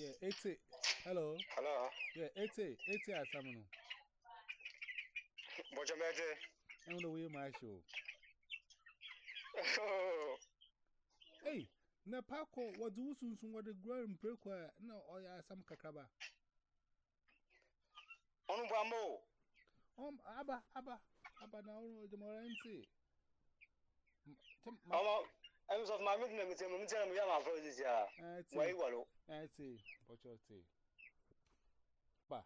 Yeah, 80. Hello. Hello. Yeah, 80. 80 at Samuel. What's your matter? I'm going to my show. Hey, na Paco, what do you soon soon what the grand break? No, or oh, ya some cacaba. On Bamo. Um, Abba, Abba, Abba, now the more I'm ẹnu sọ fún mi àmì tẹ̀mí tẹ̀mí tẹ̀mí mi yà máa fọ́ ọ́sísì à wọ́n yí wọ̀lọ́. ẹ ti bọ́jọ́ ti pa.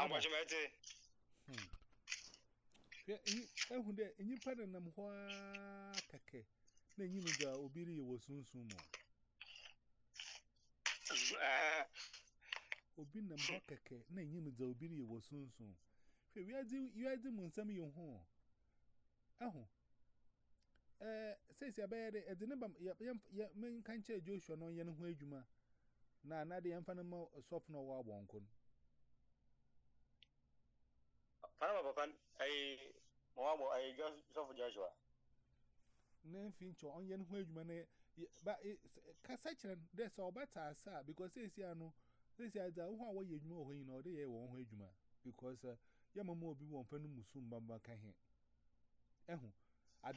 àbọ̀jọ́ mi ẹ ti. ehu dɛ nyimpa na nam hɔ aa kɛkɛ na enyim gya obi reyɛ wɔ sunsun mu obi nam hɔ kɛkɛ na enyim gya obi reyɛ wɔ sunsun hwɛ wiadze wiadze mu nsɛm yɛ ho ɛho Eh, says your bed, ya dinner, your main cancher Joshua no yen wajuma. Na, not the infant softener war wonkun. Panama, Pan, I, Moabo, I just suffer Joshua. Name Finch or onion wajuma, but it's Cassachan, that's all better, sir, because says Yano, this is the one way you know you know the air won't wajuma, because Musum Bamba Eh,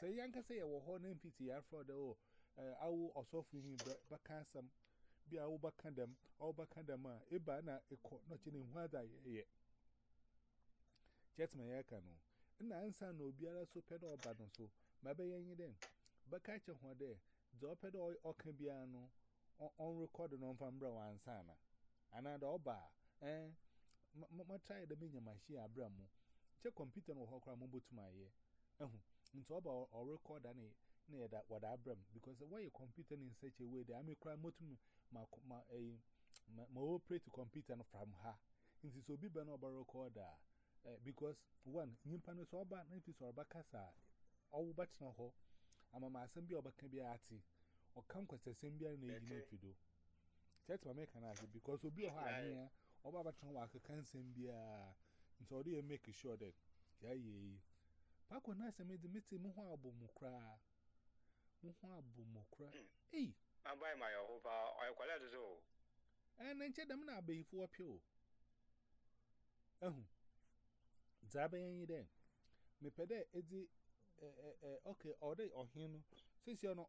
Say, young can say, I will hold him pity and for the oh, I will also for him back handsome. Be our back and all back and a banner, a court, not in what I Just my And answer no so pet or bad so, my baying them. But catch him one day, the oped or can be on recording on from Brow and Sana. oba, eh? My the minion, my Check computer to my ear. Into about or record any near that e what Abram because the you're in such a way that I cry motum my my my to compete and from her. Into so be recorder eh, because one, so bad, if it's or Bacassa, all but no ho. I'm a massam be or Bacabi arty or come quest a symbia in a unit you do. That's my because we'll be a high here or Babatron beer. so they make sure that, yeah, yeah. Back when I made the meeting, Muhabu Mukra Muhabu Mukra. Hmm. Eh, I'm by my over, I call it so. And then check them now before Pew. Oh, Zabe any pede edi dị or they or him. Since you know,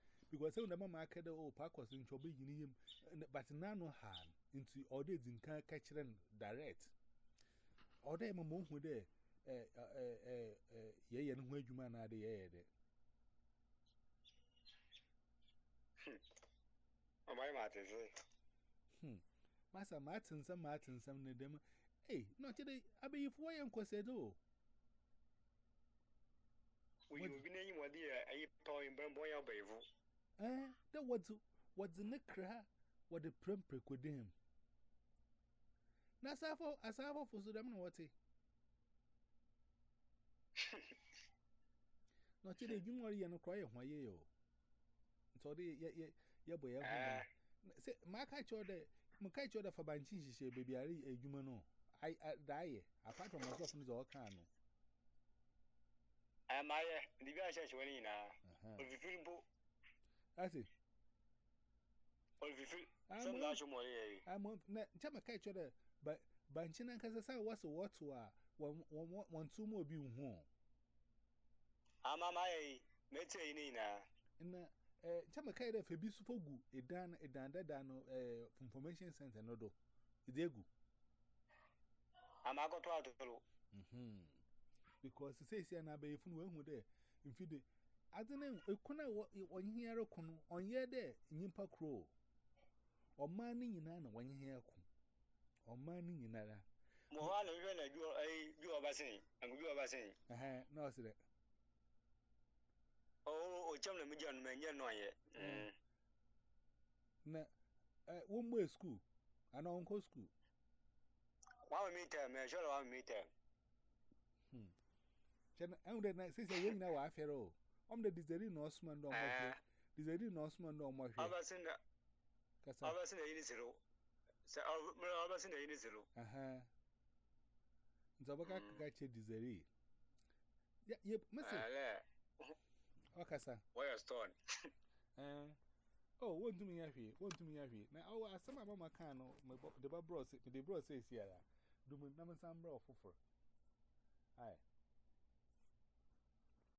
because I remember my kid, oh, Park in trouble him, but none had into orders in catching direct. Or them a moon with a yea and where you man are the air. Martin, hmm. Master Martin, some Martin, some of them. Hey, not today. I be if why We oh. will be one dear, Eh, that was what's in the cra, what the prim prequedim. Nasafo, as I have for Sudam, what it? Not today, you worry and cry of my yo. So, they, yeah, yeah, boy, say, my catch order, my catch order for she baby, I read a human. No, I die, apart from myself, Miss Orcano. Am I the guy? when you know, if you Asi. Olvifi, sam da shi ya yayi. Amon na jama kai chore ba banci nan kasa sa wasu wato a wan tumo obi hu. Ama ma yayi, me ce yi ne na. Na eh jama kai da febi su fogu idan idan da eh information center no do. Idegu. Ama ah, ko to atolo. Mhm. Because say say na be funu ehun there. Infide I don't know. A corner on here, a corner on here, there, in Crow. Or manning in an one here, or manning in another. ọba you're going a do a a basin. Eh, no, sir. Oh, man, Na, a woman mm. mm. eh, school, an uncle school. One meter, one meter. Chen, I'm the since you're our affair, oh. Om de dizeri na Osman don mo. Eh. Dizeri na Osman don mo. Abasin da. Kasa. Abasin da yini zero. Sa abasin da yini zero. Aha. Mm. che dizeri. Ya ye mesi. Ale. Okasa. Why stone? Eh. Oh, won't do me a fee, won't do me a na Now, oh, I saw my mamma cano, my bros, the bros says here. Do me number some bro Aye.